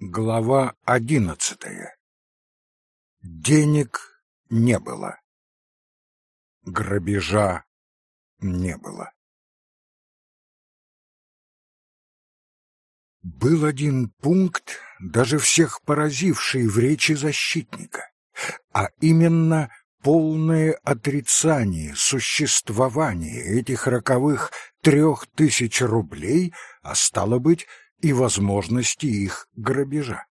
Глава одиннадцатая. Денег не было. Грабежа не было. Был один пункт, даже всех поразивший в речи защитника, а именно полное отрицание существования этих роковых трех тысяч рублей, а стало быть, и возможности их грабежа.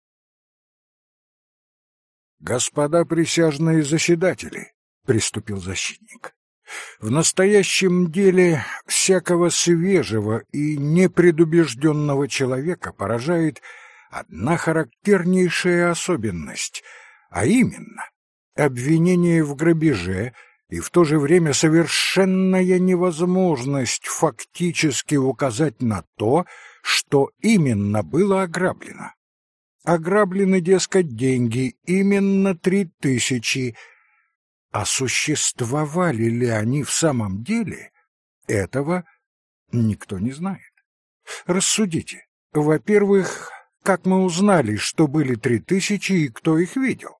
«Господа присяжные заседатели», — приступил защитник, — «в настоящем деле всякого свежего и непредубежденного человека поражает одна характернейшая особенность, а именно обвинение в грабеже и в то же время совершенная невозможность фактически указать на то, что именно было ограблено. Ограблены, дескать, деньги, именно три тысячи. А существовали ли они в самом деле, этого никто не знает. Рассудите. Во-первых, как мы узнали, что были три тысячи и кто их видел?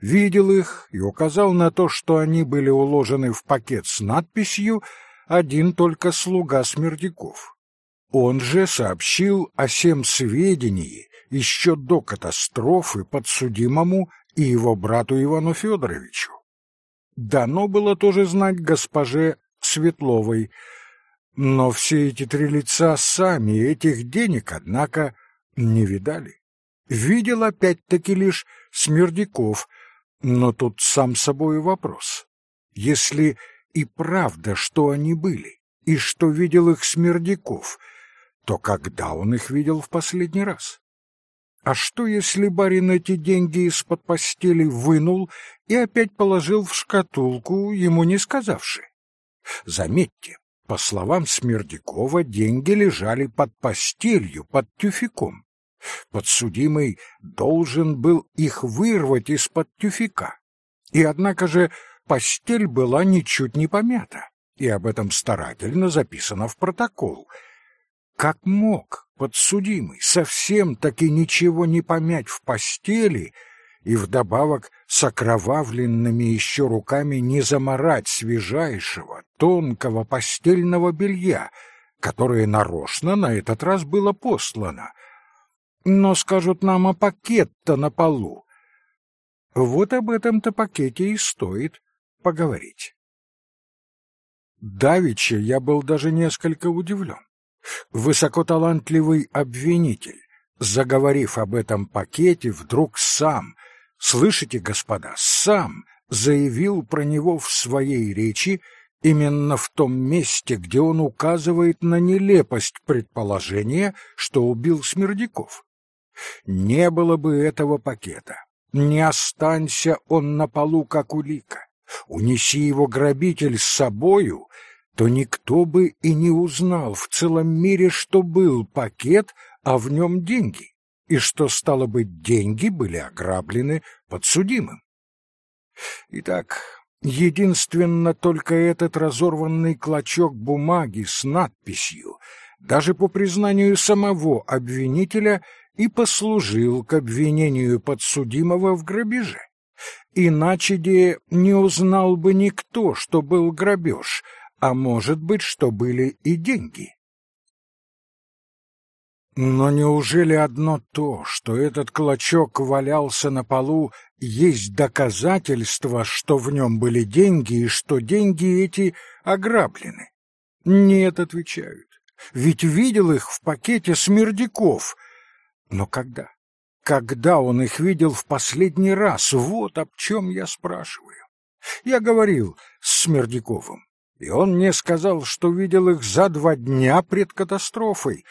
Видел их и указал на то, что они были уложены в пакет с надписью «Один только слуга Смердяков». Он же сообщил о всем сведении еще до катастрофы подсудимому и его брату Ивану Федоровичу. Дано было тоже знать госпоже Светловой, но все эти три лица сами этих денег, однако, не видали. Видел опять-таки лишь Смердяков, но тут сам собой вопрос. Если и правда, что они были, и что видел их Смердяков — то когда он их видел в последний раз? А что, если барин эти деньги из-под постели вынул и опять положил в шкатулку, ему не сказавши? Заметьте, по словам Смердякова, деньги лежали под постелью, под тюфяком. Подсудимый должен был их вырвать из-под тюфяка. И однако же постель была ничуть не помята, и об этом старательно записано в протокол — как мог подсудимый совсем-таки ничего не помять в постели и вдобавок с окровавленными еще руками не заморать свежайшего, тонкого постельного белья, которое нарочно на этот раз было послано? Но скажут нам, а пакет-то на полу. Вот об этом-то пакете и стоит поговорить. Давича я был даже несколько удивлен высокоталантливый обвинитель, заговорив об этом пакете, вдруг сам, слышите, господа, сам заявил про него в своей речи именно в том месте, где он указывает на нелепость предположения, что убил Смердяков. Не было бы этого пакета, не останься он на полу как улика, унеси его грабитель с собою — то никто бы и не узнал в целом мире, что был пакет, а в нем деньги, и что, стало быть, деньги были ограблены подсудимым. Итак, единственно только этот разорванный клочок бумаги с надписью, даже по признанию самого обвинителя, и послужил к обвинению подсудимого в грабеже. Иначе де не узнал бы никто, что был грабеж, а может быть, что были и деньги. Но неужели одно то, что этот клочок валялся на полу, есть доказательство, что в нем были деньги и что деньги эти ограблены? Нет, отвечают. Ведь видел их в пакете Смердяков. Но когда? Когда он их видел в последний раз? Вот об чем я спрашиваю. Я говорил с Смердяковым и он мне сказал, что видел их за два дня пред катастрофой.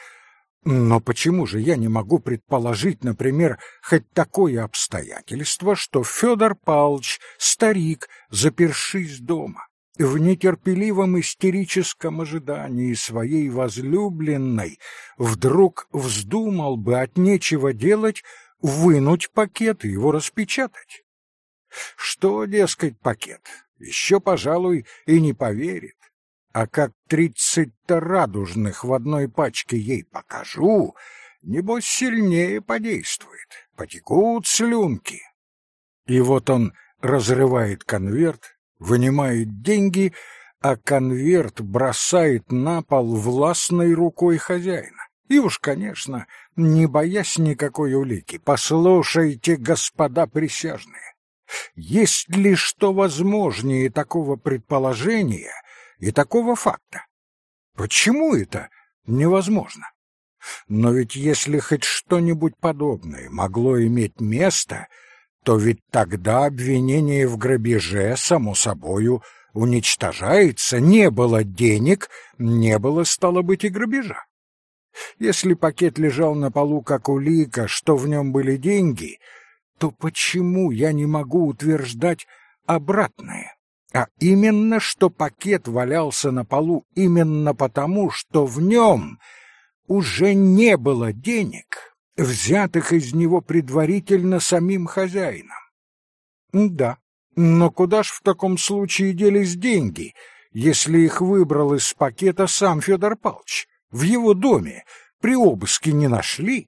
Но почему же я не могу предположить, например, хоть такое обстоятельство, что Федор Павлович, старик, запершись дома, в нетерпеливом истерическом ожидании своей возлюбленной, вдруг вздумал бы от нечего делать вынуть пакет и его распечатать? Что, дескать, пакет? Еще, пожалуй, и не поверит. А как тридцать-то радужных в одной пачке ей покажу, небось сильнее подействует, потекут слюнки. И вот он разрывает конверт, вынимает деньги, а конверт бросает на пол властной рукой хозяина. И уж, конечно, не боясь никакой улики, послушайте, господа присяжные, есть ли что возможнее такого предположения и такого факта? Почему это невозможно? Но ведь если хоть что-нибудь подобное могло иметь место, то ведь тогда обвинение в грабеже, само собою, уничтожается, не было денег, не было, стало быть, и грабежа. Если пакет лежал на полу как улика, что в нем были деньги, то почему я не могу утверждать обратное? А именно, что пакет валялся на полу именно потому, что в нем уже не было денег, взятых из него предварительно самим хозяином. Да, но куда ж в таком случае делись деньги, если их выбрал из пакета сам Федор Павлович? В его доме при обыске не нашли?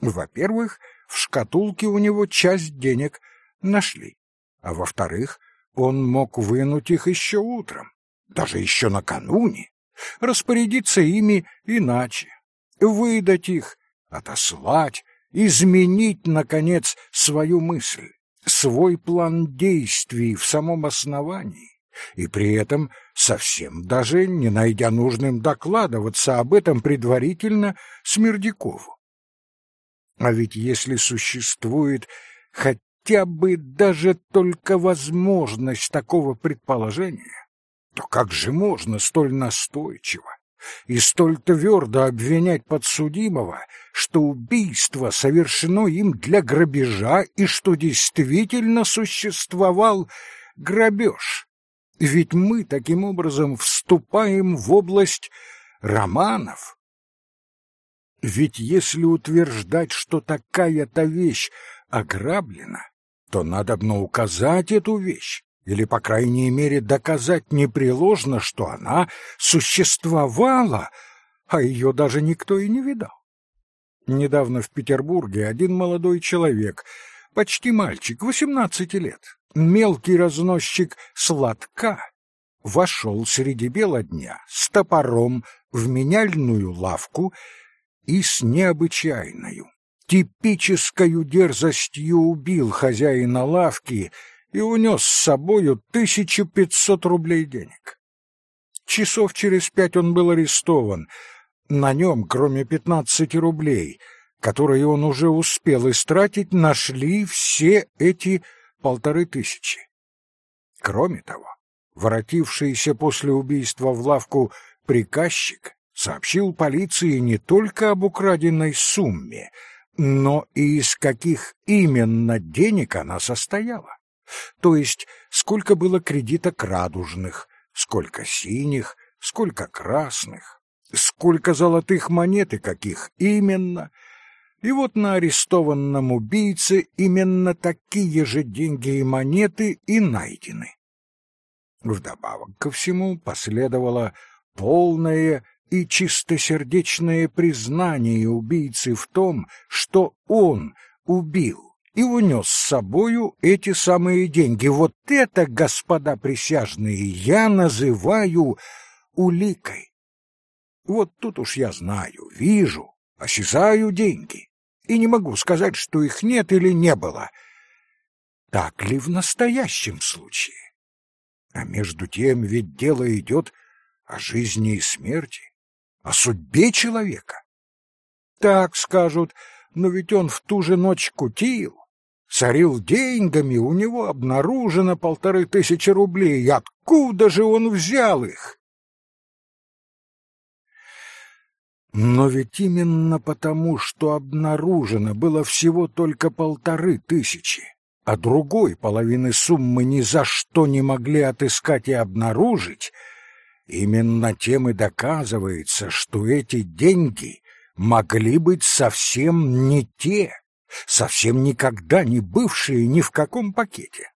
Во-первых, в шкатулке у него часть денег нашли, а во-вторых, он мог вынуть их еще утром, даже еще накануне, распорядиться ими иначе, выдать их, отослать, изменить, наконец, свою мысль, свой план действий в самом основании, и при этом совсем даже не найдя нужным докладываться об этом предварительно Смердякову. А ведь если существует хотя бы даже только возможность такого предположения, то как же можно столь настойчиво и столь твердо обвинять подсудимого, что убийство совершено им для грабежа и что действительно существовал грабеж? Ведь мы таким образом вступаем в область романов, ведь если утверждать, что такая-то вещь ограблена, то надо бы указать эту вещь, или, по крайней мере, доказать непреложно, что она существовала, а ее даже никто и не видал. Недавно в Петербурге один молодой человек, почти мальчик, восемнадцати лет, мелкий разносчик сладка, вошел среди бела дня с топором в меняльную лавку и с необычайною, типическою дерзостью убил хозяина лавки и унес с собою тысячу пятьсот рублей денег. Часов через пять он был арестован. На нем, кроме пятнадцати рублей, которые он уже успел истратить, нашли все эти полторы тысячи. Кроме того, воротившийся после убийства в лавку приказчик сообщил полиции не только об украденной сумме, но и из каких именно денег она состояла. То есть, сколько было кредита радужных, сколько синих, сколько красных, сколько золотых монет и каких именно. И вот на арестованном убийце именно такие же деньги и монеты и найдены. Вдобавок ко всему последовало полное и чистосердечное признание убийцы в том, что он убил и унес с собою эти самые деньги. Вот это, господа присяжные, я называю уликой. Вот тут уж я знаю, вижу, осязаю деньги, и не могу сказать, что их нет или не было. Так ли в настоящем случае? А между тем ведь дело идет о жизни и смерти о судьбе человека. Так скажут, но ведь он в ту же ночь кутил, царил деньгами, у него обнаружено полторы тысячи рублей. Откуда же он взял их? Но ведь именно потому, что обнаружено было всего только полторы тысячи, а другой половины суммы ни за что не могли отыскать и обнаружить, Именно тем и доказывается, что эти деньги могли быть совсем не те, совсем никогда не бывшие ни в каком пакете.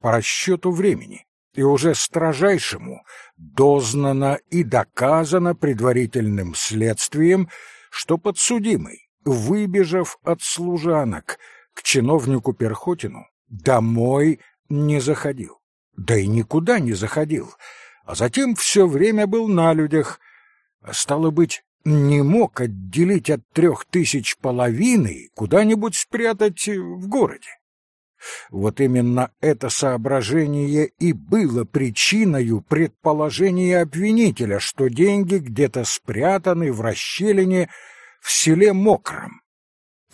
По расчету времени и уже строжайшему дознано и доказано предварительным следствием, что подсудимый, выбежав от служанок к чиновнику Перхотину, домой не заходил, да и никуда не заходил, а затем все время был на людях, а стало быть, не мог отделить от трех тысяч половины куда-нибудь спрятать в городе. Вот именно это соображение и было причиной предположения обвинителя, что деньги где-то спрятаны в расщелине в селе Мокром.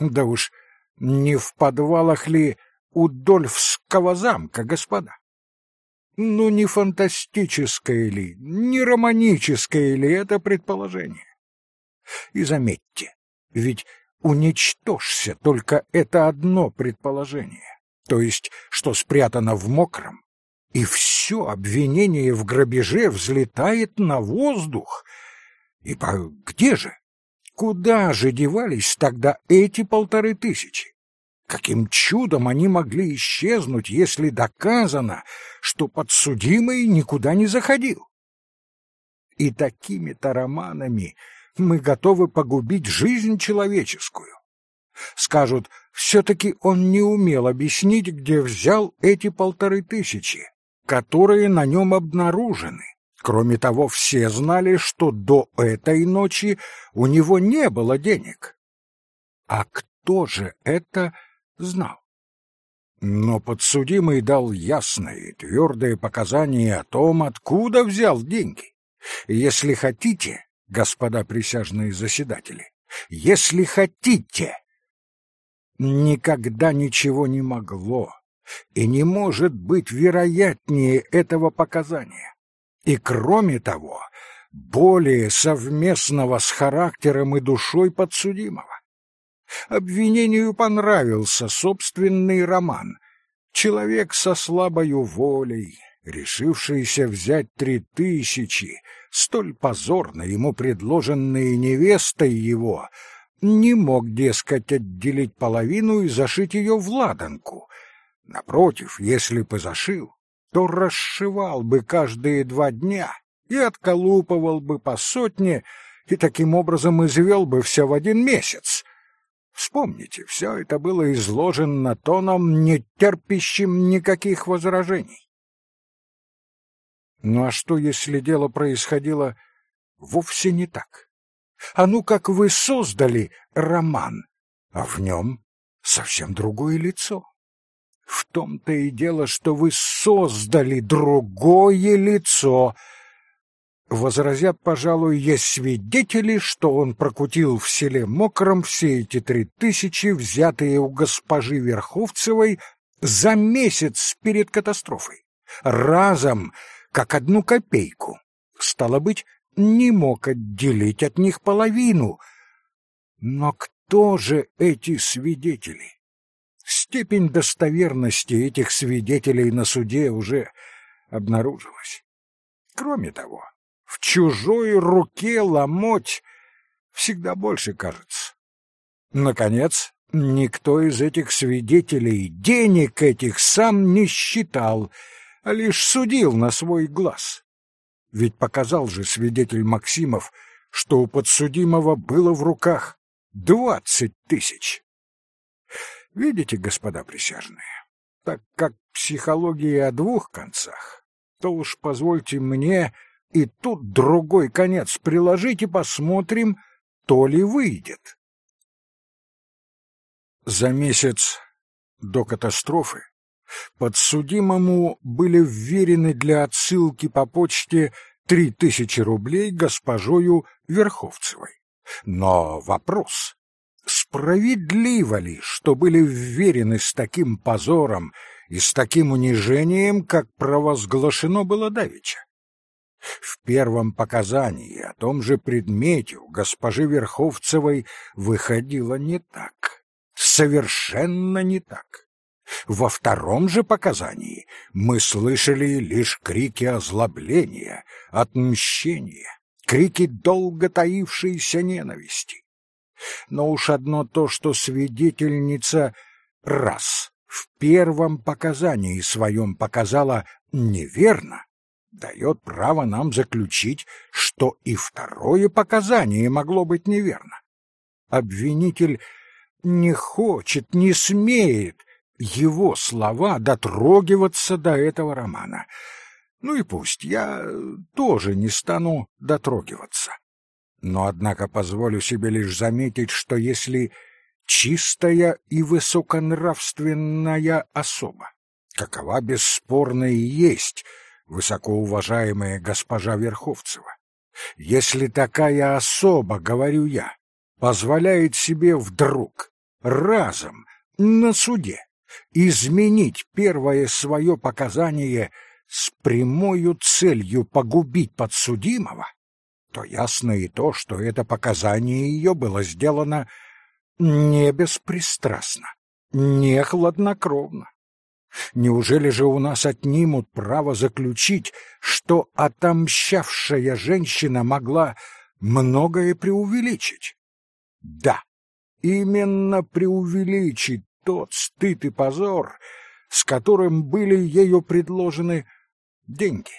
Да уж не в подвалах ли у Дольфского замка, господа? Ну, не фантастическое ли, не романическое ли это предположение? И заметьте, ведь уничтожься только это одно предположение то есть что спрятано в мокром, и все обвинение в грабеже взлетает на воздух. Ибо где же? Куда же девались тогда эти полторы тысячи? Каким чудом они могли исчезнуть, если доказано, что подсудимый никуда не заходил? И такими-то романами мы готовы погубить жизнь человеческую. Скажут, все-таки он не умел объяснить, где взял эти полторы тысячи, которые на нем обнаружены. Кроме того, все знали, что до этой ночи у него не было денег. А кто же это знал? Но подсудимый дал ясное и твердое показание о том, откуда взял деньги. Если хотите, господа присяжные заседатели, если хотите, Никогда ничего не могло и не может быть вероятнее этого показания. И кроме того, более совместного с характером и душой подсудимого. Обвинению понравился собственный роман. Человек со слабою волей, решившийся взять три тысячи, столь позорно ему предложенные невестой его — не мог, дескать, отделить половину и зашить ее в ладанку. Напротив, если бы зашил, то расшивал бы каждые два дня и отколупывал бы по сотне, и таким образом извел бы все в один месяц. Вспомните, все это было изложено тоном, не терпящим никаких возражений. Ну а что, если дело происходило вовсе не так? А ну как вы создали роман, а в нем совсем другое лицо. В том-то и дело, что вы создали другое лицо. Возразят, пожалуй, есть свидетели, что он прокутил в селе Мокром все эти три тысячи, взятые у госпожи Верховцевой за месяц перед катастрофой. Разом, как одну копейку. Стало быть, не мог отделить от них половину. Но кто же эти свидетели? Степень достоверности этих свидетелей на суде уже обнаружилась. Кроме того, в чужой руке ломоть всегда больше кажется. Наконец, никто из этих свидетелей денег этих сам не считал, а лишь судил на свой глаз. Ведь показал же свидетель Максимов, что у подсудимого было в руках двадцать тысяч. Видите, господа присяжные, так как психология о двух концах, то уж позвольте мне и тут другой конец приложить и посмотрим, то ли выйдет. За месяц до катастрофы Подсудимому были вверены для отсылки по почте три тысячи рублей госпожою Верховцевой. Но вопрос, справедливо ли, что были вверены с таким позором и с таким унижением, как провозглашено было давеча? В первом показании о том же предмете у госпожи Верховцевой выходило не так, совершенно не так. Во втором же показании мы слышали лишь крики озлобления, отмщения, крики долго таившейся ненависти. Но уж одно то, что свидетельница раз в первом показании своем показала неверно, дает право нам заключить, что и второе показание могло быть неверно. обвинитель не хочет, не смеет его слова дотрогиваться до этого романа. Ну и пусть, я тоже не стану дотрогиваться. Но, однако, позволю себе лишь заметить, что если чистая и высоконравственная особа, какова бесспорно и есть высокоуважаемая госпожа Верховцева, если такая особа, говорю я, позволяет себе вдруг, разом, на суде, изменить первое свое показание с прямою целью погубить подсудимого, то ясно и то, что это показание ее было сделано не беспристрастно, не хладнокровно. Неужели же у нас отнимут право заключить, что отомщавшая женщина могла многое преувеличить? Да, именно преувеличить тот стыд и позор, с которым были ею предложены деньги.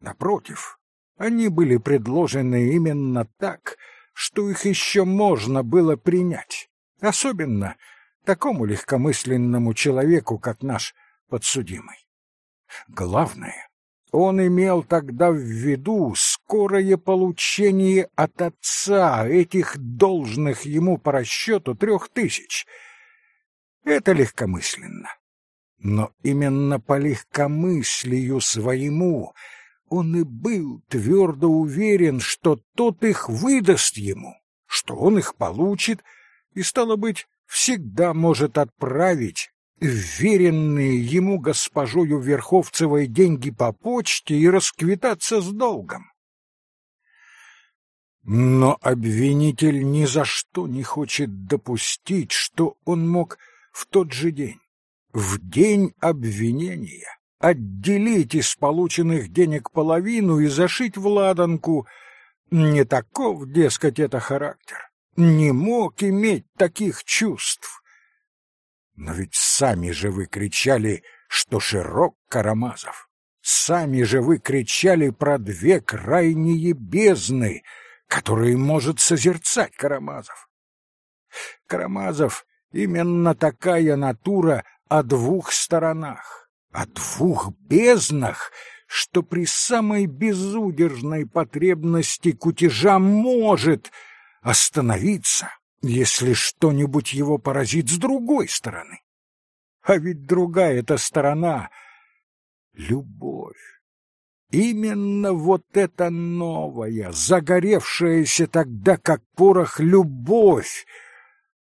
Напротив, они были предложены именно так, что их еще можно было принять, особенно такому легкомысленному человеку, как наш подсудимый. Главное, он имел тогда в виду скорое получение от отца этих должных ему по расчету трех тысяч. Это легкомысленно. Но именно по легкомыслию своему он и был твердо уверен, что тот их выдаст ему, что он их получит и, стало быть, всегда может отправить вверенные ему госпожою Верховцевой деньги по почте и расквитаться с долгом. Но обвинитель ни за что не хочет допустить, что он мог в тот же день, в день обвинения, отделить из полученных денег половину и зашить в ладанку. Не таков, дескать, это характер не мог иметь таких чувств. Но ведь сами же вы кричали, что широк Карамазов. Сами же вы кричали про две крайние бездны, которые может созерцать Карамазов. Карамазов — именно такая натура о двух сторонах, о двух безднах, что при самой безудержной потребности кутежа может — остановиться, если что-нибудь его поразит с другой стороны. А ведь другая эта сторона — любовь. Именно вот эта новая, загоревшаяся тогда, как порох, любовь.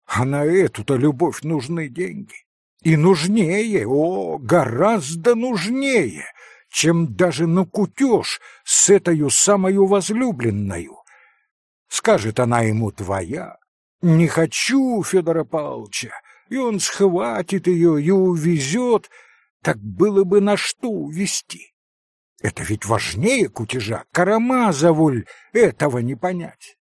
А на эту-то любовь нужны деньги. И нужнее, о, гораздо нужнее, чем даже на кутеж с этой самою возлюбленною. Скажет она ему «твоя». «Не хочу Федора Павловича», и он схватит ее и увезет, так было бы на что увезти. Это ведь важнее кутежа, Карамазовуль этого не понять.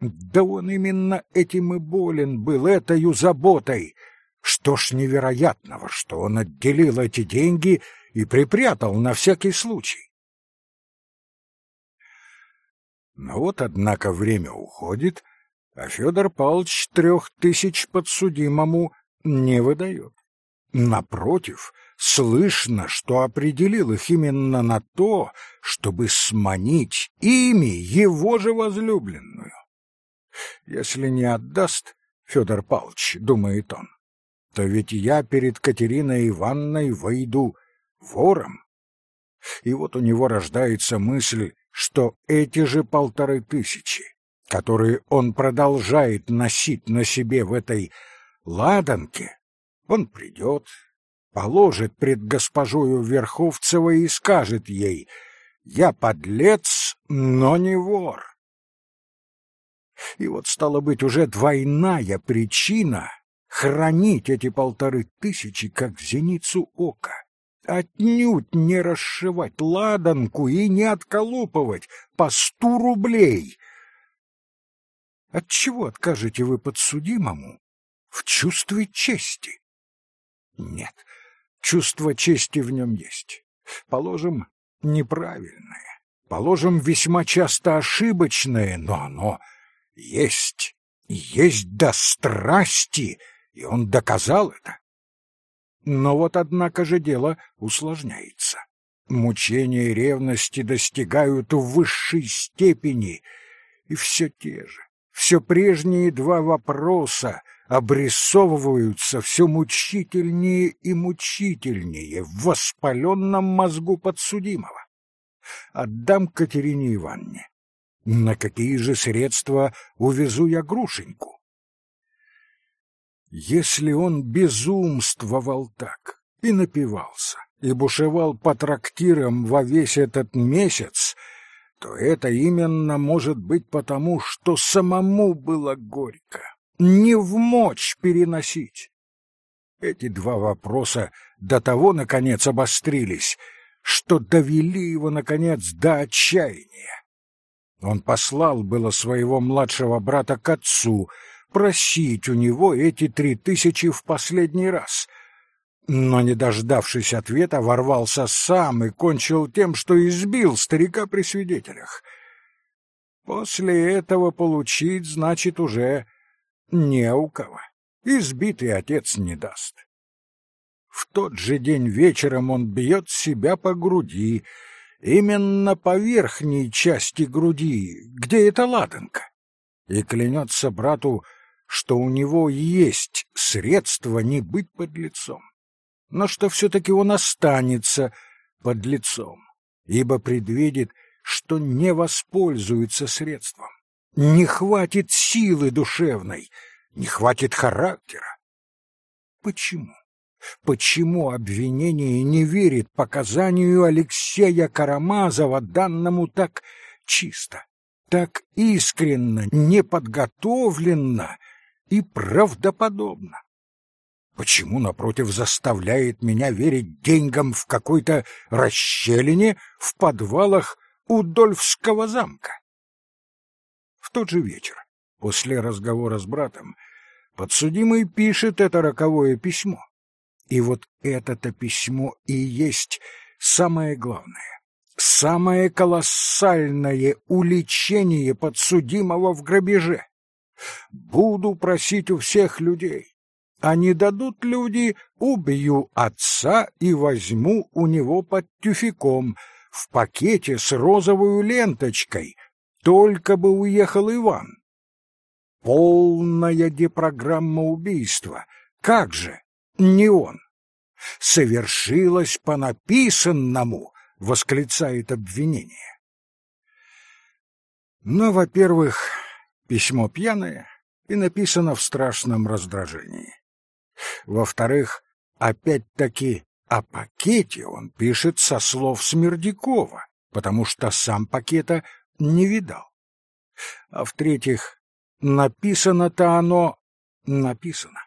Да он именно этим и болен был, этою заботой. Что ж невероятного, что он отделил эти деньги и припрятал на всякий случай. Но вот, однако, время уходит, а Федор Павлович трех тысяч подсудимому не выдает. Напротив, слышно, что определил их именно на то, чтобы сманить ими его же возлюбленную. Если не отдаст, Федор Павлович, думает он, то ведь я перед Катериной Ивановной войду вором. И вот у него рождается мысль что эти же полторы тысячи, которые он продолжает носить на себе в этой ладанке, он придет, положит пред госпожою Верховцевой и скажет ей «Я подлец, но не вор». И вот, стало быть, уже двойная причина хранить эти полторы тысячи, как зеницу ока отнюдь не расшивать ладанку и не отколупывать по сто рублей. Отчего откажете вы подсудимому в чувстве чести? Нет, чувство чести в нем есть. Положим, неправильное, положим, весьма часто ошибочное, но оно есть. Есть до страсти, и он доказал это. Но вот, однако же, дело усложняется. Мучения ревности достигают высшей степени, и все те же, все прежние два вопроса обрисовываются все мучительнее и мучительнее в воспаленном мозгу подсудимого. Отдам Катерине Ивановне. На какие же средства увезу я Грушеньку? Если он безумствовал так и напивался, и бушевал по трактирам во весь этот месяц, то это именно может быть потому, что самому было горько, не в мочь переносить. Эти два вопроса до того, наконец, обострились, что довели его, наконец, до отчаяния. Он послал было своего младшего брата к отцу просить у него эти три тысячи в последний раз — но, не дождавшись ответа, ворвался сам и кончил тем, что избил старика при свидетелях. После этого получить, значит, уже не у кого. Избитый отец не даст. В тот же день вечером он бьет себя по груди, именно по верхней части груди, где эта ладанка, и клянется брату, что у него есть средства не быть под лицом но что все-таки он останется под лицом, ибо предвидит, что не воспользуется средством. Не хватит силы душевной, не хватит характера. Почему? Почему обвинение не верит показанию Алексея Карамазова, данному так чисто, так искренно, неподготовленно и правдоподобно? Почему, напротив, заставляет меня верить деньгам в какой-то расщелине в подвалах Удольфского замка? В тот же вечер, после разговора с братом, подсудимый пишет это роковое письмо. И вот это-то письмо и есть самое главное, самое колоссальное уличение подсудимого в грабеже. Буду просить у всех людей, а не дадут люди, убью отца и возьму у него под тюфяком в пакете с розовой ленточкой, только бы уехал Иван. Полная депрограмма убийства. Как же, не он. Совершилось по написанному, восклицает обвинение. Но, во-первых, письмо пьяное и написано в страшном раздражении. Во-вторых, опять-таки о пакете он пишет со слов Смердякова, потому что сам пакета не видал. А в-третьих, написано-то оно написано.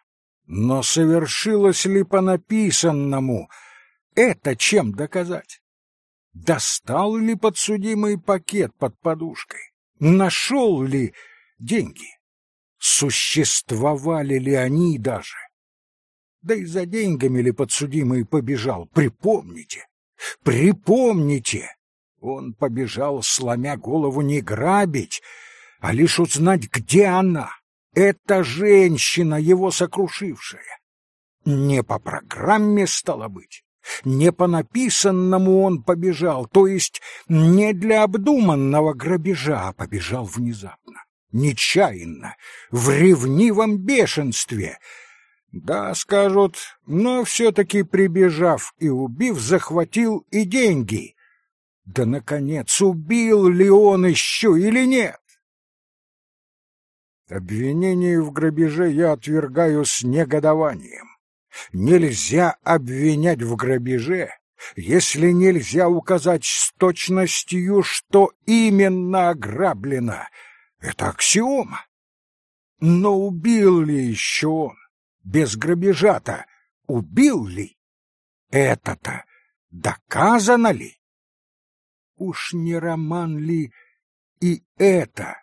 Но совершилось ли по написанному? Это чем доказать? Достал ли подсудимый пакет под подушкой? Нашел ли деньги? Существовали ли они даже? Да и за деньгами ли подсудимый побежал, припомните, припомните. Он побежал, сломя голову, не грабить, а лишь узнать, где она, эта женщина, его сокрушившая. Не по программе, стало быть, не по написанному он побежал, то есть не для обдуманного грабежа, а побежал внезапно, нечаянно, в ревнивом бешенстве — да, скажут, но все-таки прибежав и убив, захватил и деньги. Да, наконец, убил ли он еще или нет? Обвинение в грабеже я отвергаю с негодованием. Нельзя обвинять в грабеже, если нельзя указать с точностью, что именно ограблено. Это аксиома. Но убил ли еще он? без грабежа-то убил ли? Это-то доказано ли? Уж не роман ли и это?